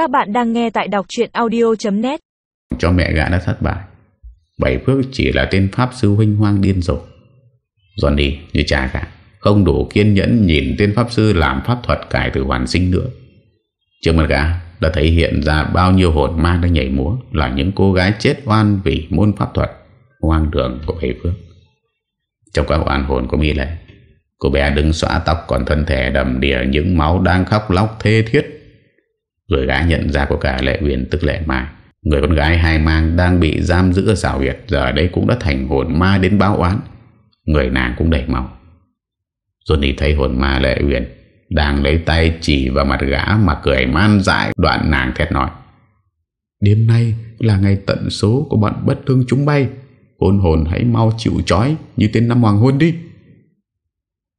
Các bạn đang nghe tại đọc chuyện audio.net Cho mẹ gã đã thất bại. Bảy Phước chỉ là tên Pháp Sư huynh hoang điên rồi. Johnny, như cha cả Không đủ kiên nhẫn nhìn tên Pháp Sư làm pháp thuật cải từ hoàn sinh nữa. Trước mặt gã đã thấy hiện ra bao nhiêu hồn ma đang nhảy múa Là những cô gái chết oan vì môn pháp thuật Hoang đường của Bảy Phước. Trong các oan hồn của Mỹ Lệ, Cô bé đứng xóa tóc còn thân thể đầm đìa những máu đang khóc lóc thê thiết. Rồi gã nhận ra của cả Lệ Huyền tức Lệ Mai. Người con gái hai mang đang bị giam giữ ở xảo huyệt, Giờ đây cũng đã thành hồn ma đến báo oán. Người nàng cũng đầy máu. Johnny thấy hồn ma Lệ Huyền Đang lấy tay chỉ vào mặt gã mà cười man dại, Đoạn nàng thét nói, Đêm nay là ngày tận số của bọn bất thương chúng bay. Hồn hồn hãy mau chịu trói Như tên năm hoàng hôn đi.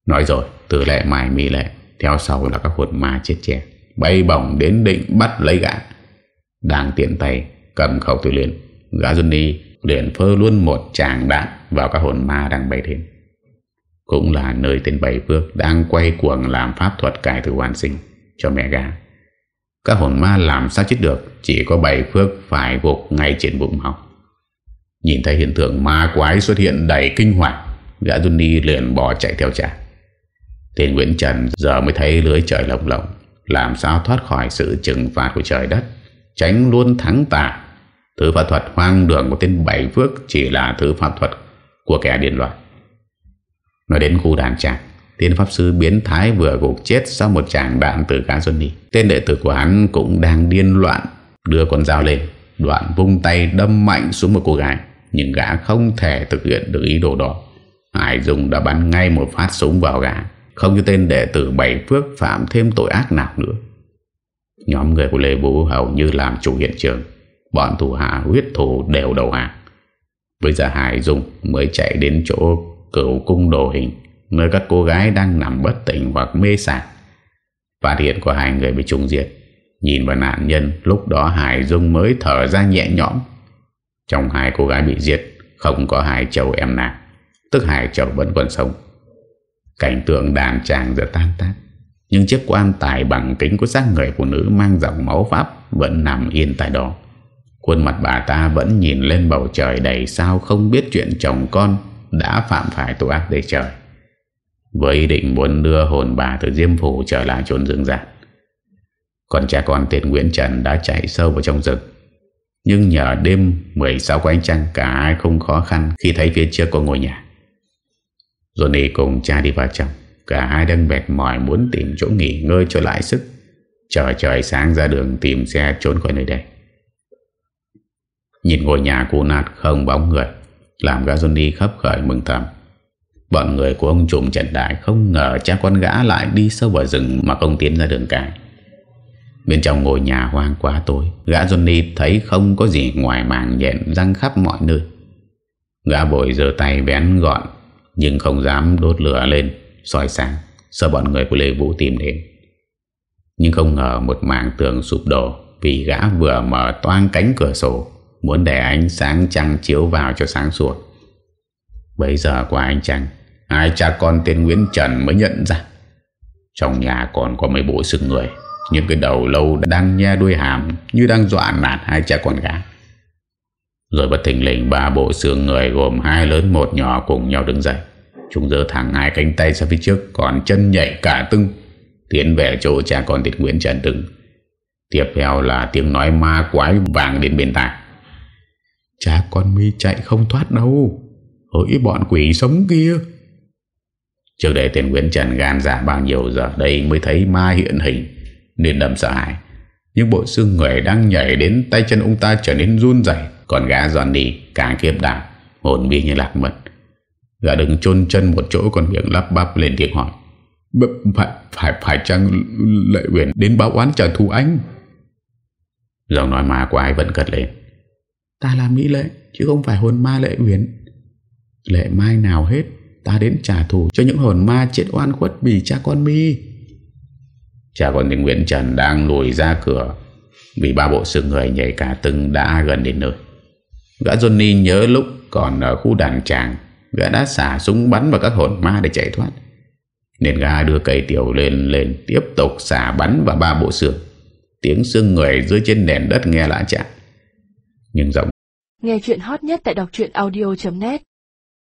Nói rồi, từ lệ mài mi lệ, Theo sau là các hồn ma chết trẻ. Bay bổng đến định bắt lấy gã. Đang tiện tay, cầm khẩu tử liền Gã Johnny liền phơ luôn một tràng đạn Vào các hồn ma đang bay đến. Cũng là nơi tên Bảy Phước Đang quay cuồng làm pháp thuật cải tử hoàn sinh Cho mẹ gã. Các hồn ma làm sao chết được, Chỉ có Bảy Phước phải gục ngay trên bụng học Nhìn thấy hiện tượng ma quái xuất hiện đầy kinh hoàng, Gã Johnny liền bỏ chạy theo trả Tên Nguyễn Trần giờ mới thấy lưới trời lồng lộng làm sao thoát khỏi sự trừng phạt của trời đất? Tránh luôn thắng tà. Thứ pháp thuật hoang đường của tên Bảy Phước Chỉ là thứ pháp thuật của kẻ điên loạn. Nói đến khu đàn tràng Tên Pháp Sư biến thái vừa gục chết Sau một tràng đạn từ cá Johnny Tên đệ tử của hắn cũng đang điên loạn, Đưa con dao lên, Đoạn vung tay đâm mạnh xuống một cô gái, Nhưng gã không thể thực hiện được ý đồ đó. Hải Dung đã bắn ngay một phát súng vào gã không cho tên đệ tử Bảy Phước phạm thêm tội ác nào nữa. Nhóm người của Lê Vũ hầu như làm chủ hiện trường. Bọn thủ hạ huyết thủ đều đầu hàng. Bây giờ Hải Dung mới chạy đến chỗ cửu cung đồ hình, Nơi các cô gái đang nằm bất tỉnh hoặc mê sạc Phát hiện của hai người bị trùng diệt. Nhìn vào nạn nhân, Lúc đó Hải Dung mới thở ra nhẹ nhõm. Trong hai cô gái bị giết Không có hai Châu em nào. Tức Hải Châu vẫn còn sống. Cảnh tượng đàn tràng giờ tan tác Nhưng chiếc quan tài bằng kính của xác người phụ nữ mang dòng máu Pháp vẫn nằm yên tại đó. Khuôn mặt bà ta vẫn nhìn lên bầu trời đầy sao không biết chuyện chồng con đã phạm phải tội ác đầy trời. Với ý định muốn đưa hồn bà từ Diêm Phủ trở lại chốn rừng rạc. Còn cha con tên Nguyễn Trần đã chạy sâu vào trong rừng. Nhưng nhờ đêm 16 của anh trăng, cả ai không khó khăn khi thấy phía trước có ngôi nhà. Johnny cùng cha đi vào trong Cả hai đang mệt mỏi muốn tìm chỗ nghỉ ngơi cho lại sức Chờ trời sáng ra đường tìm xe trốn khỏi nơi đây Nhìn ngôi nhà cũ nát không bóng người Làm gã Johnny khắp khởi mừng thầm Bọn người của ông trùm Trần Đại không ngờ cha con gã lại đi sâu vào rừng mà không tiến ra đường cái. Bên trong ngôi nhà hoang quá tối, gã Johnny thấy không có gì ngoài màng nhện răng khắp mọi nơi. Gã bồi giơ tay vén gọn nhưng không dám đốt lửa lên, soi sáng, Sợ bọn người của Lê Vũ tìm đến. Nhưng không ngờ một mảng tường sụp đổ Vì gã vừa mở toan cánh cửa sổ, Muốn để ánh sáng trăng chiếu vào cho sáng suốt Bây giờ qua ánh trăng, Hai cha con tên Nguyễn Trần mới nhận ra. Trong nhà còn có mấy bộ xương người, Những cái đầu lâu đang nhe đuôi hàm Như đang dọa nạt hai cha con gã rồi bất thình lình, ba bộ xương người gồm hai lớn, một nhỏ cùng nhau đứng dậy. Chúng dơ thẳng hai cánh tay ra phía trước, Còn chân nhảy cả tưng. Tiến về chỗ cha con thịt Nguyễn Trần đứng. Tiếp theo là tiếng nói ma quái vàng đến bên tai. Cha con mi chạy không thoát đâu. Hỡi bọn quỷ sống kia. Trước đây tên Nguyễn Trần gan dạ bao nhiêu, giờ đây mới thấy ma hiện hình, Nên đầm sợ hãi. Nhưng bộ xương người đang nhảy đến tay chân ông ta trở nên run dày còn gã đi càng kiếp đạp Hồn bi như lạc mật. Gã đứng chôn chân một chỗ còn miệng lắp bắp lên tiếng hỏi. Phải phải phải chăng lệ quyền đến báo oán trả thù anh? Giọng nói ma của ai vẫn cất lên. Ta là Mỹ lệ Chứ không phải hồn ma lệ huyền Lệ mai nào hết Ta đến trả thù cho những hồn ma chết oan khuất Vì cha con mi. Cha con tên Nguyễn Trần đang lùi ra cửa Vì ba bộ xương người nhảy cả từng đã gần đến nơi Gã Johnny nhớ lúc còn ở khu đàn tràng Gã đã xả súng bắn vào các hồn ma để chạy thoát. Nên gã đưa cây tiểu lên lên, Tiếp tục xả bắn vào ba bộ xương. Tiếng xương người dưới trên nền đất nghe lạ chạm Nhưng giọng Nghe chuyện hot nhất tại đọc audio.net